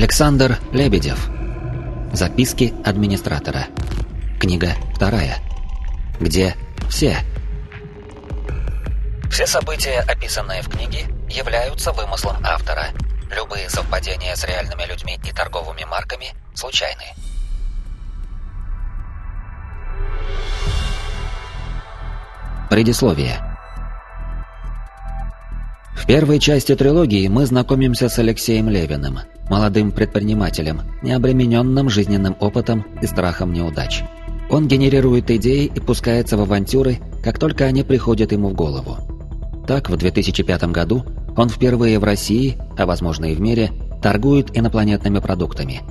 Александр Лебедев. Записки администратора. Книга вторая. Где все? Все события, описанные в книге, являются вымыслом автора. Любые совпадения с реальными людьми и торговыми марками случайны. Предисловие. В первой части трилогии мы знакомимся с Алексеем Левиным, молодым предпринимателем, необремененным жизненным опытом и страхом неудач. Он генерирует идеи и пускается в авантюры, как только они приходят ему в голову. Так, в 2005 году он впервые в России, а возможно и в мире, торгует инопланетными продуктами.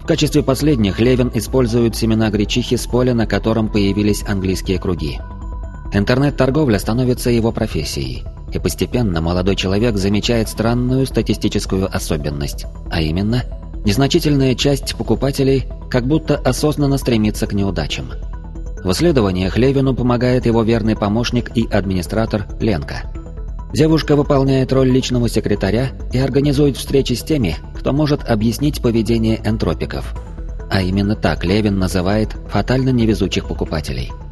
В качестве последних Левин использует семена гречихи с поля, на котором появились английские круги. Интернет-торговля становится его профессией, и постепенно молодой человек замечает странную статистическую особенность, а именно, незначительная часть покупателей как будто осознанно стремится к неудачам. В исследованиях Левину помогает его верный помощник и администратор Ленка. Девушка выполняет роль личного секретаря и организует встречи с теми, кто может объяснить поведение энтропиков. А именно так Левин называет фатально невезучих покупателей –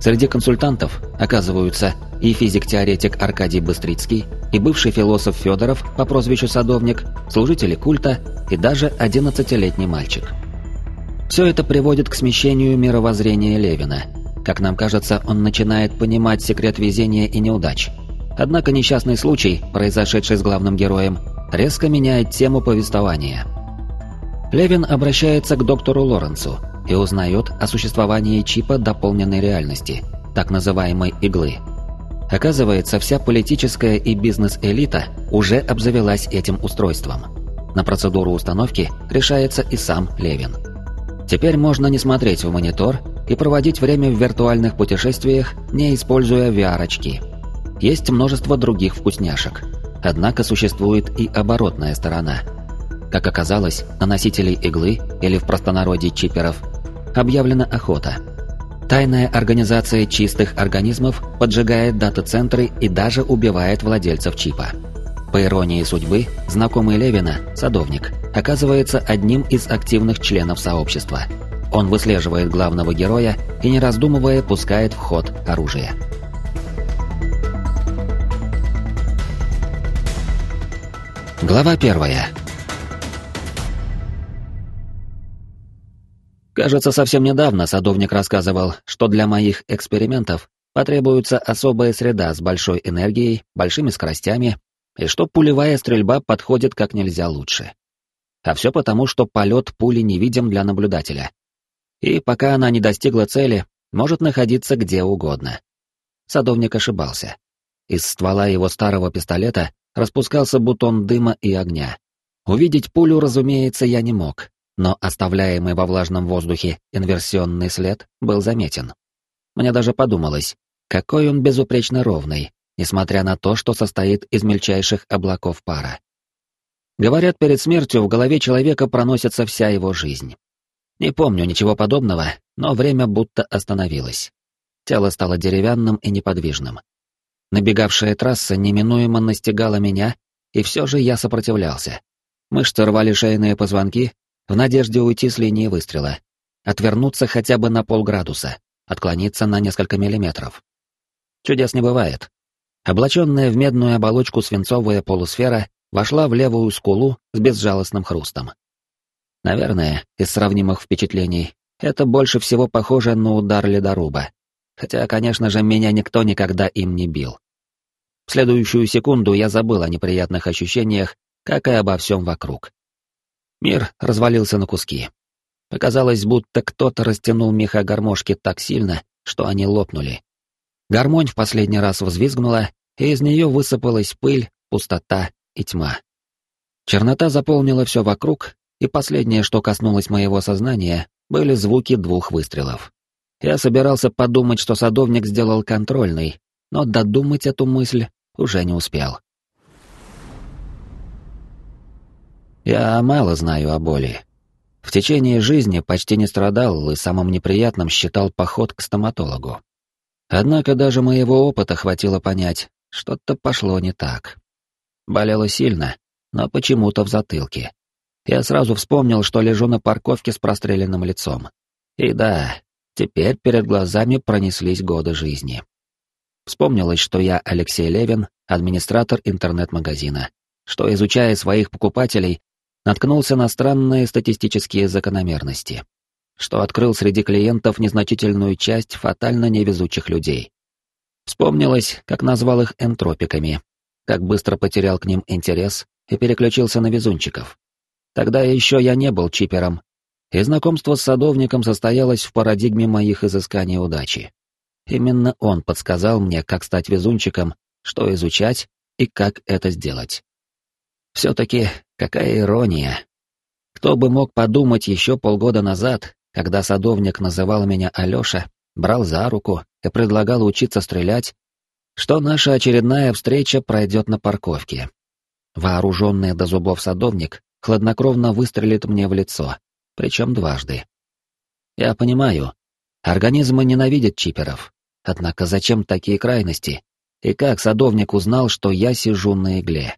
Среди консультантов оказываются и физик-теоретик Аркадий Быстрицкий, и бывший философ Федоров по прозвищу Садовник, служители культа и даже 11-летний мальчик. Все это приводит к смещению мировоззрения Левина. Как нам кажется, он начинает понимать секрет везения и неудач. Однако несчастный случай, произошедший с главным героем, резко меняет тему повествования. Левин обращается к доктору Лоренцу – и узнает о существовании чипа дополненной реальности, так называемой иглы. Оказывается, вся политическая и бизнес-элита уже обзавелась этим устройством. На процедуру установки решается и сам Левин. Теперь можно не смотреть в монитор и проводить время в виртуальных путешествиях, не используя VR-очки. Есть множество других вкусняшек. Однако существует и оборотная сторона. Как оказалось, на носителей иглы, или в простонародье чиперов, объявлена охота. Тайная организация чистых организмов поджигает дата-центры и даже убивает владельцев чипа. По иронии судьбы, знакомый Левина, садовник, оказывается одним из активных членов сообщества. Он выслеживает главного героя и, не раздумывая, пускает в ход оружие. Глава первая. Кажется, совсем недавно садовник рассказывал, что для моих экспериментов потребуется особая среда с большой энергией, большими скоростями, и что пулевая стрельба подходит как нельзя лучше. А все потому, что полет пули невидим для наблюдателя. И пока она не достигла цели, может находиться где угодно. Садовник ошибался. Из ствола его старого пистолета распускался бутон дыма и огня. Увидеть пулю, разумеется, я не мог, но оставляемый во влажном воздухе инверсионный след был заметен. Мне даже подумалось, какой он безупречно ровный, несмотря на то, что состоит из мельчайших облаков пара. Говорят, перед смертью в голове человека проносится вся его жизнь. Не помню ничего подобного, но время будто остановилось. Тело стало деревянным и неподвижным. Набегавшая трасса неминуемо настигала меня, и все же я сопротивлялся. Мышцы рвали шейные позвонки, в надежде уйти с линии выстрела, отвернуться хотя бы на полградуса, отклониться на несколько миллиметров. Чудес не бывает. Облаченная в медную оболочку свинцовая полусфера вошла в левую скулу с безжалостным хрустом. Наверное, из сравнимых впечатлений, это больше всего похоже на удар ледоруба. Хотя, конечно же, меня никто никогда им не бил. В следующую секунду я забыл о неприятных ощущениях, как и обо всем вокруг. Мир развалился на куски. Показалось, будто кто-то растянул меха гармошки так сильно, что они лопнули. Гармонь в последний раз взвизгнула, и из нее высыпалась пыль, пустота и тьма. Чернота заполнила все вокруг, и последнее, что коснулось моего сознания, были звуки двух выстрелов. Я собирался подумать, что садовник сделал контрольный, но додумать эту мысль уже не успел. Я мало знаю о боли. В течение жизни почти не страдал и самым неприятным считал поход к стоматологу. Однако даже моего опыта хватило понять, что-то пошло не так. Болело сильно, но почему-то в затылке. Я сразу вспомнил, что лежу на парковке с простреленным лицом. И да, теперь перед глазами пронеслись годы жизни. Вспомнилось, что я Алексей Левин, администратор интернет-магазина, что, изучая своих покупателей, наткнулся на странные статистические закономерности, что открыл среди клиентов незначительную часть фатально невезучих людей. Вспомнилось, как назвал их энтропиками, как быстро потерял к ним интерес и переключился на везунчиков. Тогда еще я не был чипером, и знакомство с садовником состоялось в парадигме моих изысканий удачи. Именно он подсказал мне, как стать везунчиком, что изучать и как это сделать. Все-таки какая ирония. Кто бы мог подумать еще полгода назад, когда садовник называл меня Алеша, брал за руку и предлагал учиться стрелять, что наша очередная встреча пройдет на парковке. Вооруженный до зубов садовник хладнокровно выстрелит мне в лицо, причем дважды. Я понимаю, организмы ненавидят чиперов, однако зачем такие крайности? И как садовник узнал, что я сижу на игле?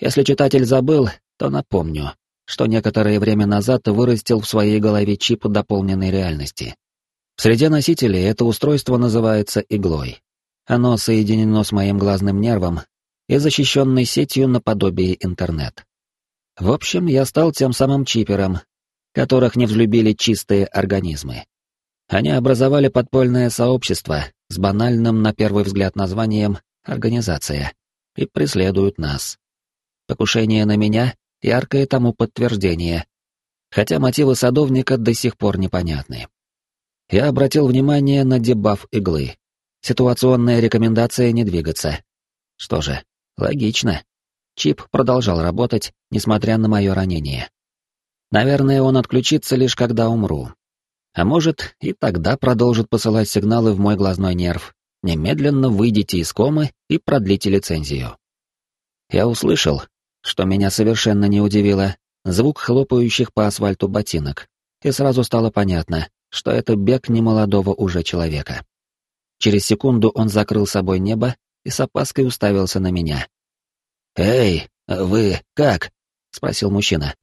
Если читатель забыл, то напомню, что некоторое время назад вырастил в своей голове чип дополненной реальности. В среде носителей это устройство называется иглой. Оно соединено с моим глазным нервом и защищенной сетью наподобие интернет. В общем, я стал тем самым чипером, которых не взлюбили чистые организмы. Они образовали подпольное сообщество с банальным на первый взгляд названием «Организация» и преследуют нас. Покушение на меня — яркое тому подтверждение, хотя мотивы садовника до сих пор непонятны. Я обратил внимание на дебаф иглы. Ситуационная рекомендация не двигаться. Что же, логично. Чип продолжал работать, несмотря на мое ранение. Наверное, он отключится лишь когда умру. А может, и тогда продолжит посылать сигналы в мой глазной нерв. Немедленно выйдите из комы и продлите лицензию. Я услышал, что меня совершенно не удивило, звук хлопающих по асфальту ботинок, и сразу стало понятно, что это бег немолодого уже человека. Через секунду он закрыл собой небо и с опаской уставился на меня. «Эй, вы как?» — спросил мужчина.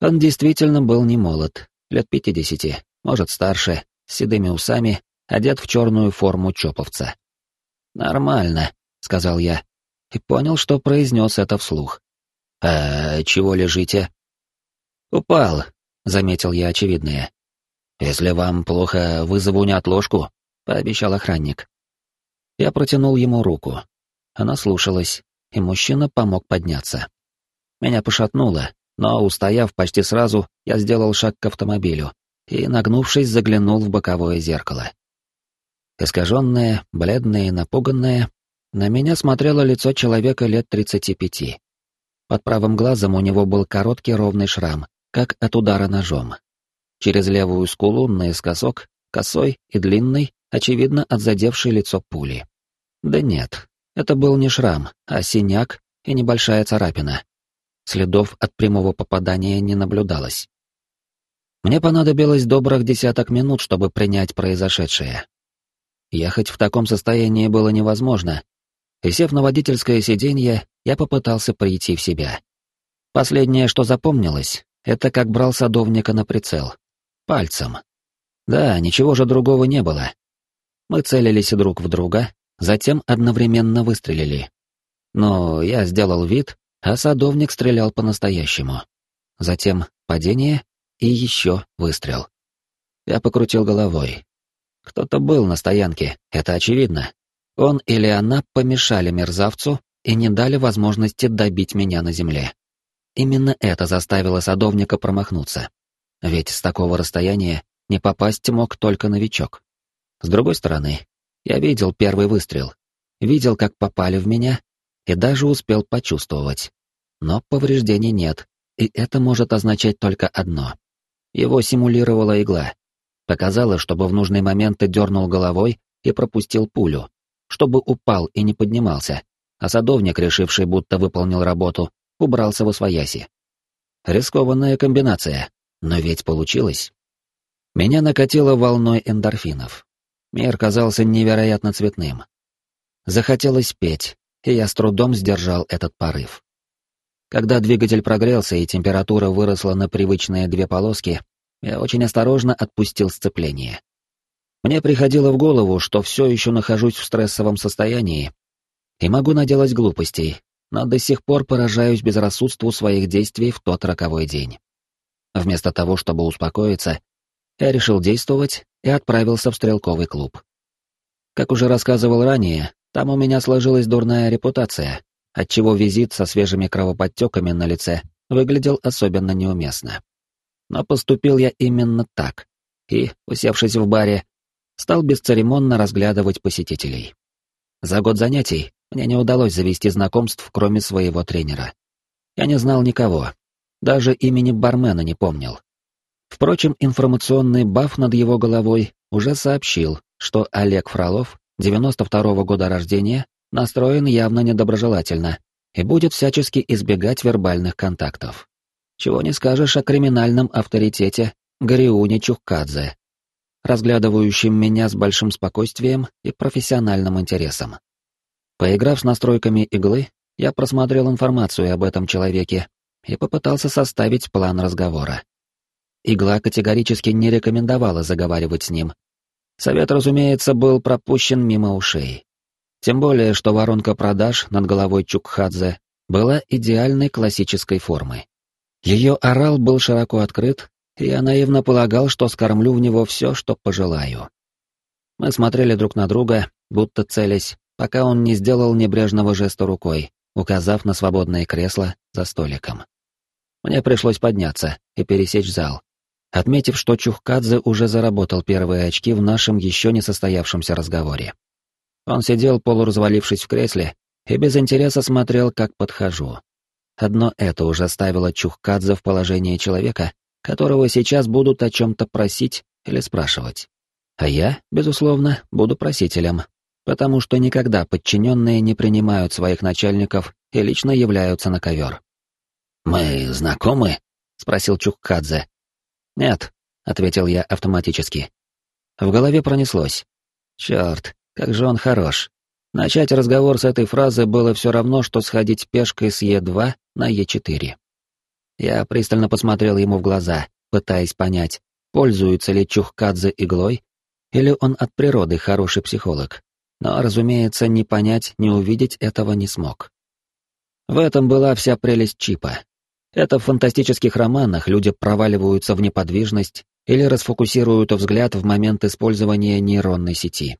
Он действительно был не молод, лет пятидесяти, может, старше, с седыми усами, одет в черную форму чоповца. «Нормально», — сказал я, и понял, что произнес это вслух. «А чего лежите?» «Упал», — заметил я очевидное. «Если вам плохо, вызову неотложку», — пообещал охранник. Я протянул ему руку. Она слушалась, и мужчина помог подняться. Меня пошатнуло, но, устояв почти сразу, я сделал шаг к автомобилю и, нагнувшись, заглянул в боковое зеркало. Искаженное, бледное и напуганное, на меня смотрело лицо человека лет тридцати пяти. Под правым глазом у него был короткий ровный шрам, как от удара ножом. Через левую скулу наискосок, косой и длинный, очевидно, отзадевший лицо пули. Да нет, это был не шрам, а синяк и небольшая царапина. Следов от прямого попадания не наблюдалось. Мне понадобилось добрых десяток минут, чтобы принять произошедшее. Ехать в таком состоянии было невозможно, и, сев на водительское сиденье, я попытался прийти в себя. Последнее, что запомнилось, это как брал садовника на прицел. Пальцем. Да, ничего же другого не было. Мы целились друг в друга, затем одновременно выстрелили. Но я сделал вид, а садовник стрелял по-настоящему. Затем падение и еще выстрел. Я покрутил головой. Кто-то был на стоянке, это очевидно. Он или она помешали мерзавцу и не дали возможности добить меня на земле. Именно это заставило садовника промахнуться. Ведь с такого расстояния не попасть мог только новичок. С другой стороны, я видел первый выстрел, видел, как попали в меня, и даже успел почувствовать. Но повреждений нет, и это может означать только одно. Его симулировала игла. Показала, чтобы в нужный момент ты дернул головой и пропустил пулю, чтобы упал и не поднимался, а садовник, решивший, будто выполнил работу, убрался во свояси. Рискованная комбинация, но ведь получилось. Меня накатило волной эндорфинов. Мир казался невероятно цветным. Захотелось петь, и я с трудом сдержал этот порыв. Когда двигатель прогрелся и температура выросла на привычные две полоски, я очень осторожно отпустил сцепление. Мне приходило в голову, что все еще нахожусь в стрессовом состоянии и могу наделать глупостей, но до сих пор поражаюсь безрассудству своих действий в тот роковой день. Вместо того, чтобы успокоиться, я решил действовать и отправился в стрелковый клуб. Как уже рассказывал ранее, там у меня сложилась дурная репутация, отчего визит со свежими кровоподтеками на лице выглядел особенно неуместно. Но поступил я именно так, и, усевшись в баре, стал бесцеремонно разглядывать посетителей. За год занятий мне не удалось завести знакомств, кроме своего тренера. Я не знал никого, даже имени бармена не помнил. Впрочем, информационный баф над его головой уже сообщил, что Олег Фролов, 92-го года рождения, настроен явно недоброжелательно и будет всячески избегать вербальных контактов. Чего не скажешь о криминальном авторитете Гариуне Чухкадзе, разглядывающем меня с большим спокойствием и профессиональным интересом. Поиграв с настройками иглы, я просмотрел информацию об этом человеке и попытался составить план разговора. Игла категорически не рекомендовала заговаривать с ним. Совет, разумеется, был пропущен мимо ушей. Тем более, что воронка продаж над головой Чукхадзе была идеальной классической формы. Ее орал был широко открыт, я наивно полагал, что скормлю в него все, что пожелаю. Мы смотрели друг на друга, будто целясь, пока он не сделал небрежного жеста рукой, указав на свободное кресло за столиком. Мне пришлось подняться и пересечь зал, отметив, что Чухкадзе уже заработал первые очки в нашем еще не состоявшемся разговоре. Он сидел, полуразвалившись в кресле, и без интереса смотрел, как подхожу. Одно это уже ставило Чухкадзе в положение человека, которого сейчас будут о чем-то просить или спрашивать. А я, безусловно, буду просителем, потому что никогда подчиненные не принимают своих начальников и лично являются на ковер. «Мы знакомы?» — спросил Чуккадзе. «Нет», — ответил я автоматически. В голове пронеслось. «Черт, как же он хорош». Начать разговор с этой фразы было все равно, что сходить пешкой с Е2 на Е4. Я пристально посмотрел ему в глаза, пытаясь понять, пользуется ли Чухкадзе иглой, или он от природы хороший психолог но, разумеется, ни понять, ни увидеть этого не смог. В этом была вся прелесть чипа. Это в фантастических романах люди проваливаются в неподвижность или расфокусируют взгляд в момент использования нейронной сети.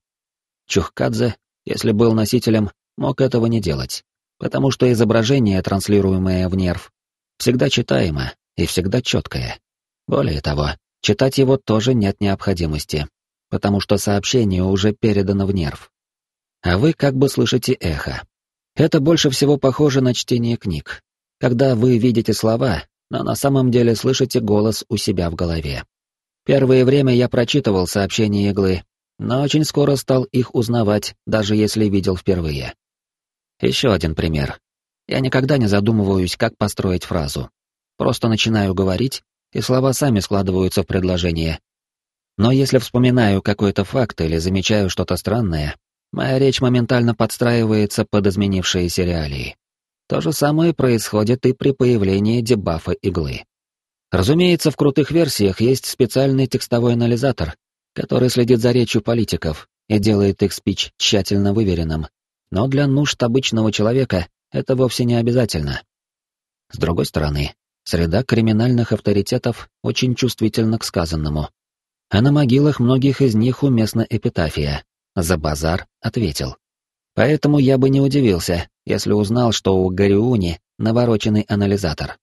Чухкадзе, если был носителем, мог этого не делать, потому что изображение, транслируемое в нерв, всегда читаемо и всегда четкое. Более того, читать его тоже нет необходимости, потому что сообщение уже передано в нерв а вы как бы слышите эхо. Это больше всего похоже на чтение книг, когда вы видите слова, но на самом деле слышите голос у себя в голове. Первое время я прочитывал сообщения иглы, но очень скоро стал их узнавать, даже если видел впервые. Еще один пример. Я никогда не задумываюсь, как построить фразу. Просто начинаю говорить, и слова сами складываются в предложение. Но если вспоминаю какой-то факт или замечаю что-то странное, Моя речь моментально подстраивается под изменившиеся реалии. То же самое происходит и при появлении дебафа иглы. Разумеется, в крутых версиях есть специальный текстовой анализатор, который следит за речью политиков и делает их спич тщательно выверенным. Но для нужд обычного человека это вовсе не обязательно. С другой стороны, среда криминальных авторитетов очень чувствительна к сказанному. А на могилах многих из них уместна эпитафия, за базар ответил. Поэтому я бы не удивился, если узнал, что у Гариуни навороченный анализатор.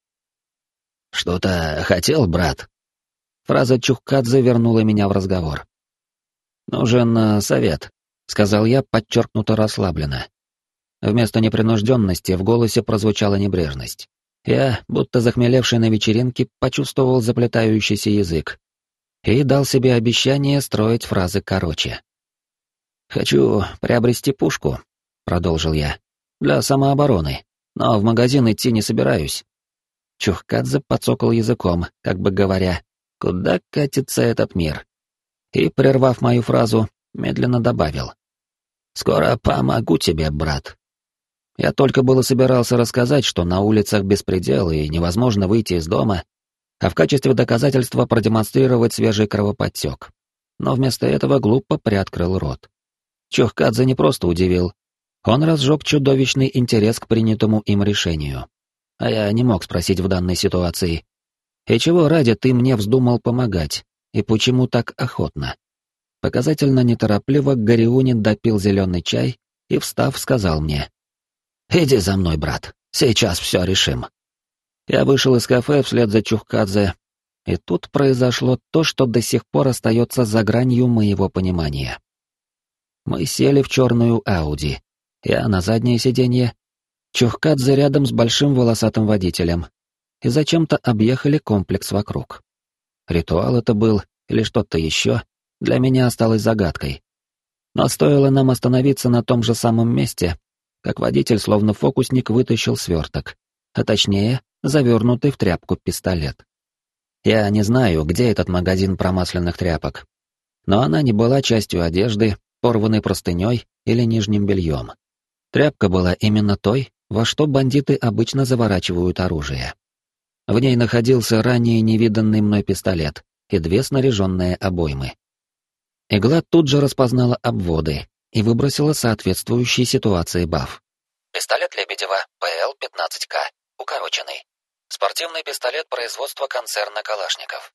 «Что-то хотел, брат?» Фраза Чухкадзе вернула меня в разговор. «Нужен э, совет», — сказал я подчеркнуто расслабленно. Вместо непринужденности в голосе прозвучала небрежность. Я, будто захмелевший на вечеринке, почувствовал заплетающийся язык и дал себе обещание строить фразы короче. «Хочу приобрести пушку», — продолжил я, — «для самообороны, но в магазин идти не собираюсь». Чухкадзе подсокал языком, как бы говоря, «Куда катится этот мир?» И, прервав мою фразу, медленно добавил. «Скоро помогу тебе, брат». Я только было собирался рассказать, что на улицах беспредел и невозможно выйти из дома, а в качестве доказательства продемонстрировать свежий кровоподтек. Но вместо этого глупо приоткрыл рот. Чухкадзе не просто удивил. Он разжег чудовищный интерес к принятому им решению. А я не мог спросить в данной ситуации. «И чего ради ты мне вздумал помогать? И почему так охотно?» Показательно неторопливо Гориунин допил зеленый чай и, встав, сказал мне. «Иди за мной, брат, сейчас все решим». Я вышел из кафе вслед за Чухкадзе, и тут произошло то, что до сих пор остается за гранью моего понимания. Мы сели в черную Ауди, я на заднее сиденье, Чухкадзе рядом с большим волосатым водителем, и зачем-то объехали комплекс вокруг. Ритуал это был или что-то еще, для меня осталось загадкой. Но стоило нам остановиться на том же самом месте, как водитель, словно фокусник, вытащил сверток, а точнее, завернутый в тряпку пистолет. Я не знаю, где этот магазин промасленных тряпок, но она не была частью одежды, порванной простыней или нижним бельем. Тряпка была именно той, во что бандиты обычно заворачивают оружие. В ней находился ранее невиданный мной пистолет и две снаряженные обоймы. Игла тут же распознала обводы и выбросила соответствующей ситуации баф. Пистолет Лебедева ПЛ-15К, укороченный. Спортивный пистолет производства концерна Калашников.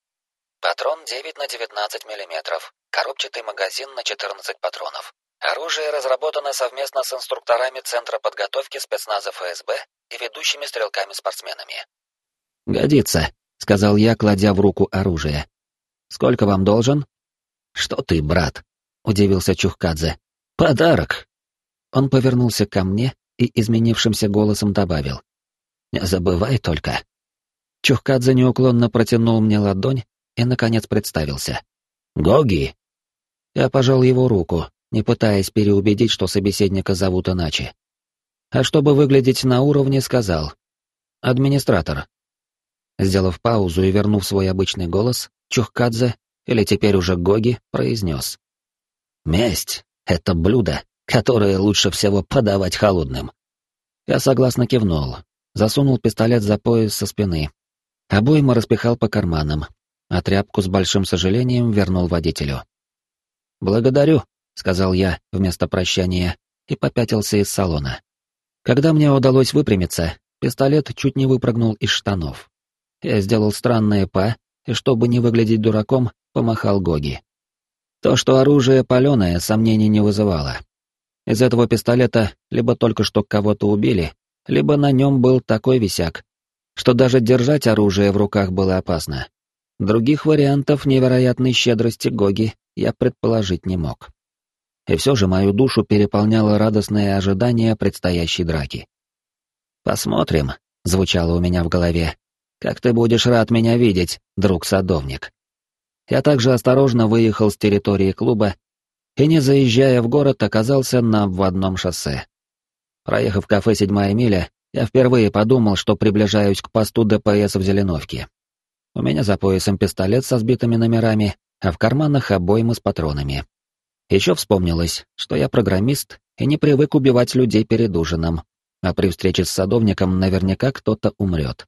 Патрон 9 на 19 мм. Коробчатый магазин на 14 патронов. Оружие разработано совместно с инструкторами Центра подготовки спецназа ФСБ и ведущими стрелками-спортсменами. «Годится», — сказал я, кладя в руку оружие. «Сколько вам должен?» «Что ты, брат?» — удивился Чухкадзе. «Подарок!» Он повернулся ко мне и изменившимся голосом добавил. «Не забывай только, Чухкадзе неуклонно протянул мне ладонь и, наконец, представился. «Гоги!» Я пожал его руку, не пытаясь переубедить, что собеседника зовут иначе. А чтобы выглядеть на уровне, сказал. «Администратор». Сделав паузу и вернув свой обычный голос, Чухкадзе, или теперь уже Гоги, произнес. «Месть — это блюдо, которое лучше всего подавать холодным». Я согласно кивнул, засунул пистолет за пояс со спины Обойма распихал по карманам, а тряпку с большим сожалением вернул водителю. «Благодарю», — сказал я вместо прощания и попятился из салона. Когда мне удалось выпрямиться, пистолет чуть не выпрыгнул из штанов. Я сделал странное па, и чтобы не выглядеть дураком, помахал Гоги. То, что оружие паленое, сомнений не вызывало. Из этого пистолета либо только что кого-то убили, либо на нем был такой висяк, что даже держать оружие в руках было опасно. Других вариантов невероятной щедрости Гоги я предположить не мог. И все же мою душу переполняло радостное ожидание предстоящей драки. «Посмотрим», — звучало у меня в голове, — «как ты будешь рад меня видеть, друг-садовник». Я также осторожно выехал с территории клуба и, не заезжая в город, оказался на обводном шоссе. Проехав кафе «Седьмая миля», я впервые подумал, что приближаюсь к посту ДПС в Зеленовке. У меня за поясом пистолет со сбитыми номерами, а в карманах обоймы с патронами. Еще вспомнилось, что я программист и не привык убивать людей перед ужином, а при встрече с садовником наверняка кто-то умрет.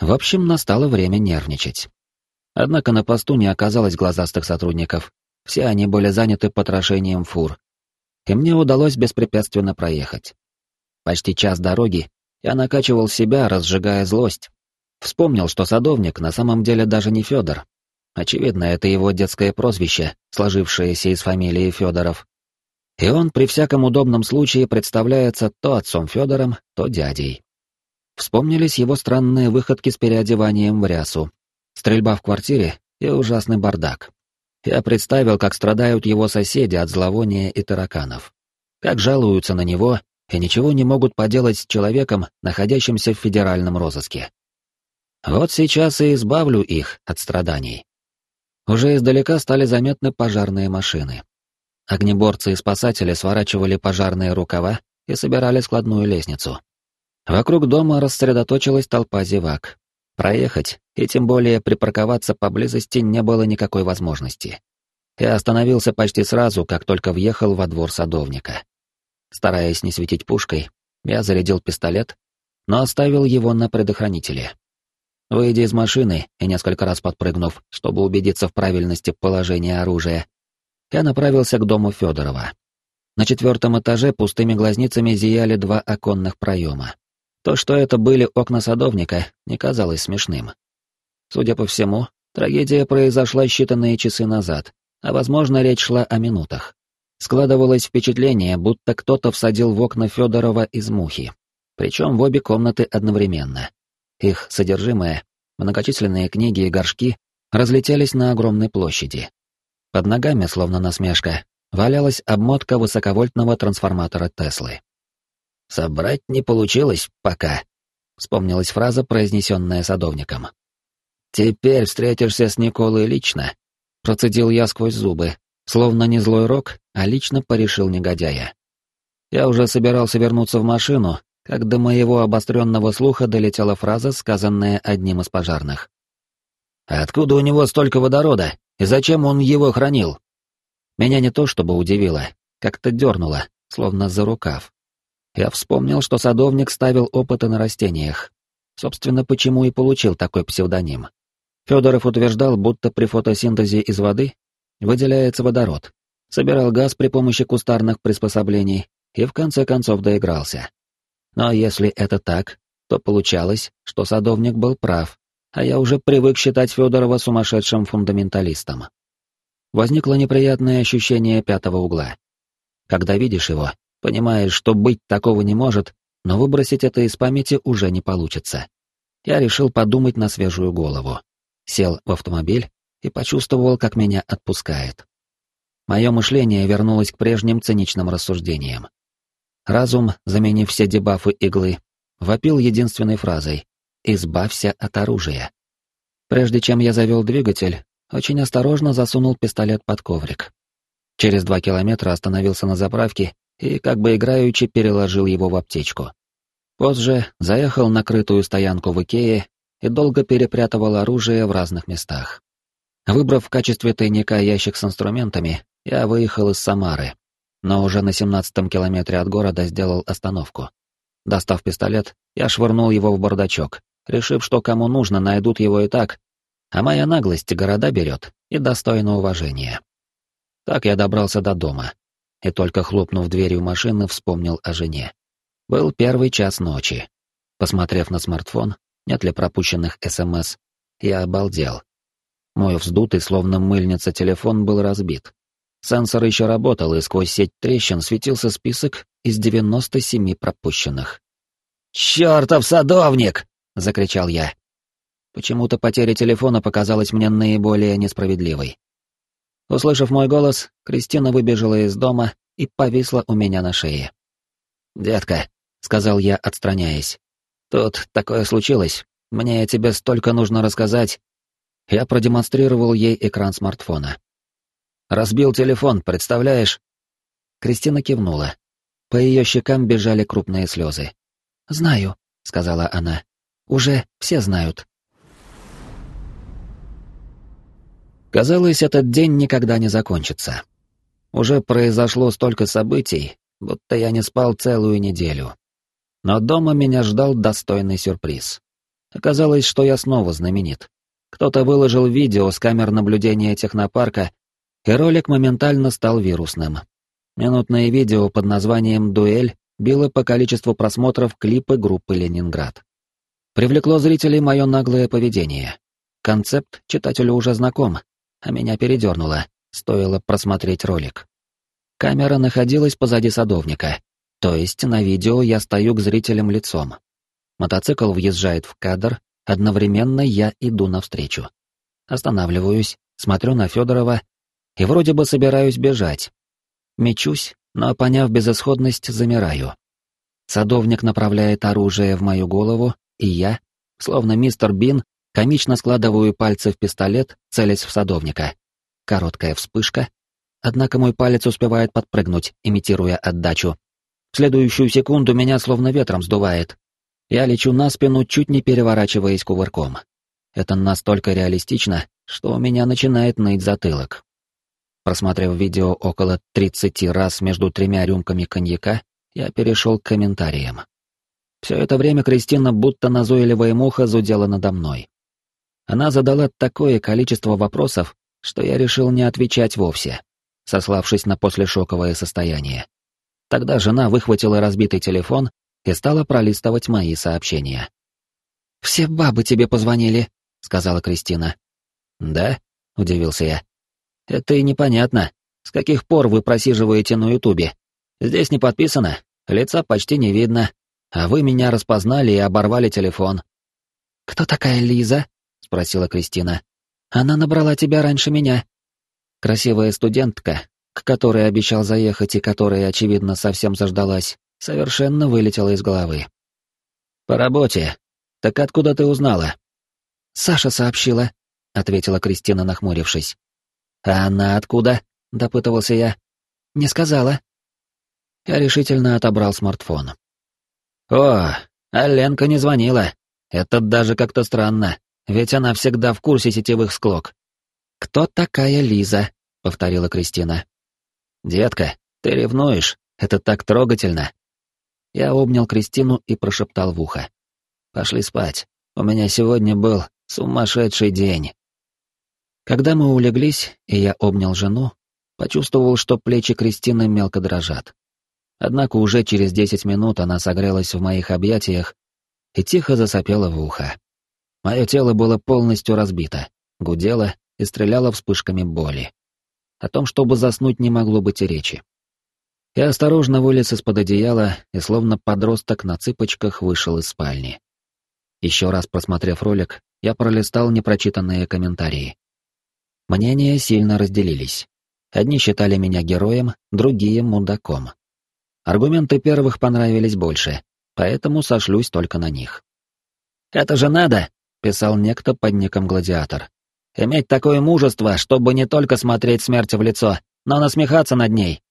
В общем, настало время нервничать. Однако на посту не оказалось глазастых сотрудников, все они были заняты потрошением фур, и мне удалось беспрепятственно проехать. Почти час дороги я накачивал себя, разжигая злость. Вспомнил, что садовник на самом деле даже не Федор. Очевидно, это его детское прозвище, сложившееся из фамилии Федоров. И он при всяком удобном случае представляется то отцом Федором, то дядей. Вспомнились его странные выходки с переодеванием в рясу, стрельба в квартире и ужасный бардак. Я представил, как страдают его соседи от зловония и тараканов. Как жалуются на него и ничего не могут поделать с человеком, находящимся в федеральном розыске. Вот сейчас и избавлю их от страданий. Уже издалека стали заметны пожарные машины. Огнеборцы и спасатели сворачивали пожарные рукава и собирали складную лестницу. Вокруг дома рассредоточилась толпа зевак. Проехать, и тем более припарковаться поблизости не было никакой возможности. Я остановился почти сразу, как только въехал во двор садовника. Стараясь не светить пушкой, Я зарядил пистолет, но оставил его на предохранителе. Выйдя из машины и несколько раз подпрыгнув, чтобы убедиться в правильности положения оружия, я направился к дому Федорова. На четвертом этаже пустыми глазницами зияли два оконных проема. То, что это были окна садовника, не казалось смешным. Судя по всему, трагедия произошла считанные часы назад, а возможно, речь шла о минутах. Складывалось впечатление, будто кто-то всадил в окна Федорова из мухи. Причем в обе комнаты одновременно. Их содержимое, многочисленные книги и горшки, разлетелись на огромной площади. Под ногами, словно насмешка, валялась обмотка высоковольтного трансформатора Теслы. «Собрать не получилось пока», — вспомнилась фраза, произнесенная садовником. «Теперь встретишься с Николой лично», — процедил я сквозь зубы, словно не злой рок, а лично порешил негодяя. Я уже собирался вернуться в машину, как до моего обостренного слуха долетела фраза, сказанная одним из пожарных. «Откуда у него столько водорода? И зачем он его хранил?» Меня не то чтобы удивило, как-то дернуло, словно за рукав. Я вспомнил, что садовник ставил опыты на растениях. Собственно, почему и получил такой псевдоним. Федоров утверждал, будто при фотосинтезе из воды выделяется водород, собирал газ при помощи кустарных приспособлений и в конце концов доигрался. Но если это так, то получалось, что садовник был прав, а я уже привык считать Федорова сумасшедшим фундаменталистом. Возникло неприятное ощущение пятого угла. Когда видишь его, понимаешь, что быть такого не может, но выбросить это из памяти уже не получится. Я решил подумать на свежую голову. Сел в автомобиль и почувствовал, как меня отпускает. Мое мышление вернулось к прежним циничным рассуждениям. Разум, заменив все дебафы иглы, вопил единственной фразой «Избавься от оружия». Прежде чем я завел двигатель, очень осторожно засунул пистолет под коврик. Через два километра остановился на заправке и, как бы играючи, переложил его в аптечку. Позже заехал на крытую стоянку в Икее и долго перепрятывал оружие в разных местах. Выбрав в качестве тайника ящик с инструментами, я выехал из Самары, но уже на семнадцатом километре от города сделал остановку. Достав пистолет, я швырнул его в бардачок, решив, что кому нужно, найдут его и так, а моя наглость города берет и достойно уважения. Так я добрался до дома, и только хлопнув дверью машины, вспомнил о жене. Был первый час ночи. Посмотрев на смартфон, нет ли пропущенных СМС, я обалдел. Мой вздутый, словно мыльница, телефон был разбит. Сенсор еще работал, и сквозь сеть трещин светился список из 97 пропущенных. «Чертов садовник!» — закричал я. Почему-то потеря телефона показалась мне наиболее несправедливой. Услышав мой голос, Кристина выбежала из дома и повисла у меня на шее. «Детка», — сказал я, отстраняясь, — «тут такое случилось. Мне тебе столько нужно рассказать». Я продемонстрировал ей экран смартфона. Разбил телефон, представляешь?» Кристина кивнула. По ее щекам бежали крупные слезы. «Знаю», — сказала она. «Уже все знают». Казалось, этот день никогда не закончится. Уже произошло столько событий, будто я не спал целую неделю. Но дома меня ждал достойный сюрприз. Оказалось, что я снова знаменит. Кто-то выложил видео с камер наблюдения технопарка и ролик моментально стал вирусным. Минутное видео под названием «Дуэль» било по количеству просмотров клипы группы «Ленинград». Привлекло зрителей мое наглое поведение. Концепт читателю уже знаком, а меня передернуло, стоило просмотреть ролик. Камера находилась позади садовника, то есть на видео я стою к зрителям лицом. Мотоцикл въезжает в кадр, одновременно я иду навстречу. Останавливаюсь, смотрю на Федорова и вроде бы собираюсь бежать. Мечусь, но, поняв безысходность, замираю. Садовник направляет оружие в мою голову, и я, словно мистер Бин, комично складываю пальцы в пистолет, целясь в садовника. Короткая вспышка, однако мой палец успевает подпрыгнуть, имитируя отдачу. В следующую секунду меня словно ветром сдувает. Я лечу на спину, чуть не переворачиваясь кувырком. Это настолько реалистично, что у меня начинает ныть затылок. Просмотрев видео около 30 раз между тремя рюмками коньяка, я перешел к комментариям. Все это время Кристина будто назойливая муха зудела надо мной. Она задала такое количество вопросов, что я решил не отвечать вовсе, сославшись на послешоковое состояние. Тогда жена выхватила разбитый телефон и стала пролистывать мои сообщения. «Все бабы тебе позвонили», — сказала Кристина. «Да?» — удивился я. «Это и непонятно. С каких пор вы просиживаете на Ютубе? Здесь не подписано, лица почти не видно, а вы меня распознали и оборвали телефон». «Кто такая Лиза?» — спросила Кристина. «Она набрала тебя раньше меня». Красивая студентка, к которой обещал заехать и которая, очевидно, совсем заждалась, совершенно вылетела из головы. «По работе. Так откуда ты узнала?» «Саша сообщила», — ответила Кристина, нахмурившись. «А она откуда?» — допытывался я. «Не сказала». Я решительно отобрал смартфон. «О, а Ленка не звонила. Это даже как-то странно, ведь она всегда в курсе сетевых склок». «Кто такая Лиза?» — повторила Кристина. «Детка, ты ревнуешь, это так трогательно». Я обнял Кристину и прошептал в ухо. «Пошли спать, у меня сегодня был сумасшедший день». Когда мы улеглись, и я обнял жену, почувствовал, что плечи Кристины мелко дрожат. Однако уже через десять минут она согрелась в моих объятиях и тихо засопела в ухо. Мое тело было полностью разбито, гудело и стреляло вспышками боли. О том, чтобы заснуть, не могло быть и речи. Я осторожно вылез из-под одеяла и словно подросток на цыпочках вышел из спальни. Еще раз просмотрев ролик, я пролистал непрочитанные комментарии. Мнения сильно разделились. Одни считали меня героем, другие — мудаком. Аргументы первых понравились больше, поэтому сошлюсь только на них. «Это же надо!» — писал некто под ником Гладиатор. «Иметь такое мужество, чтобы не только смотреть смерти в лицо, но насмехаться над ней».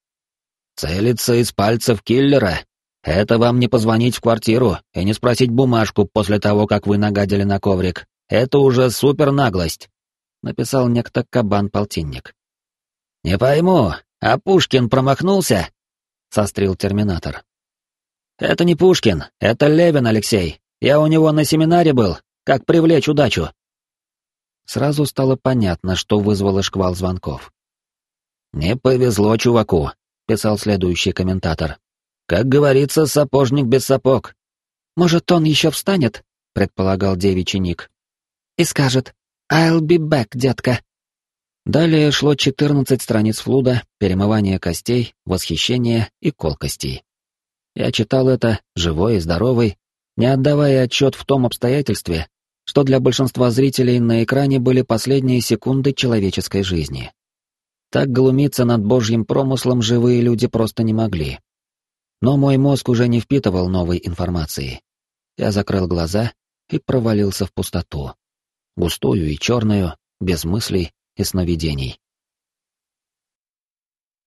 «Целиться из пальцев киллера — это вам не позвонить в квартиру и не спросить бумажку после того, как вы нагадили на коврик. Это уже супер наглость», — написал некто Кабан-полтинник. «Не пойму, а Пушкин промахнулся?» сострил терминатор. «Это не Пушкин, это Левин, Алексей. Я у него на семинаре был. Как привлечь удачу?» Сразу стало понятно, что вызвало шквал звонков. «Не повезло чуваку», — писал следующий комментатор. «Как говорится, сапожник без сапог». «Может, он еще встанет?» — предполагал девичий ник. «И скажет, «I'll be back, детка». Далее шло 14 страниц флуда, перемывание костей, восхищение и колкостей. Я читал это, живой и здоровый, не отдавая отчет в том обстоятельстве, что для большинства зрителей на экране были последние секунды человеческой жизни. Так глумиться над божьим промыслом живые люди просто не могли. Но мой мозг уже не впитывал новой информации. Я закрыл глаза и провалился в пустоту. Густую и черную, без мыслей, и сновидений.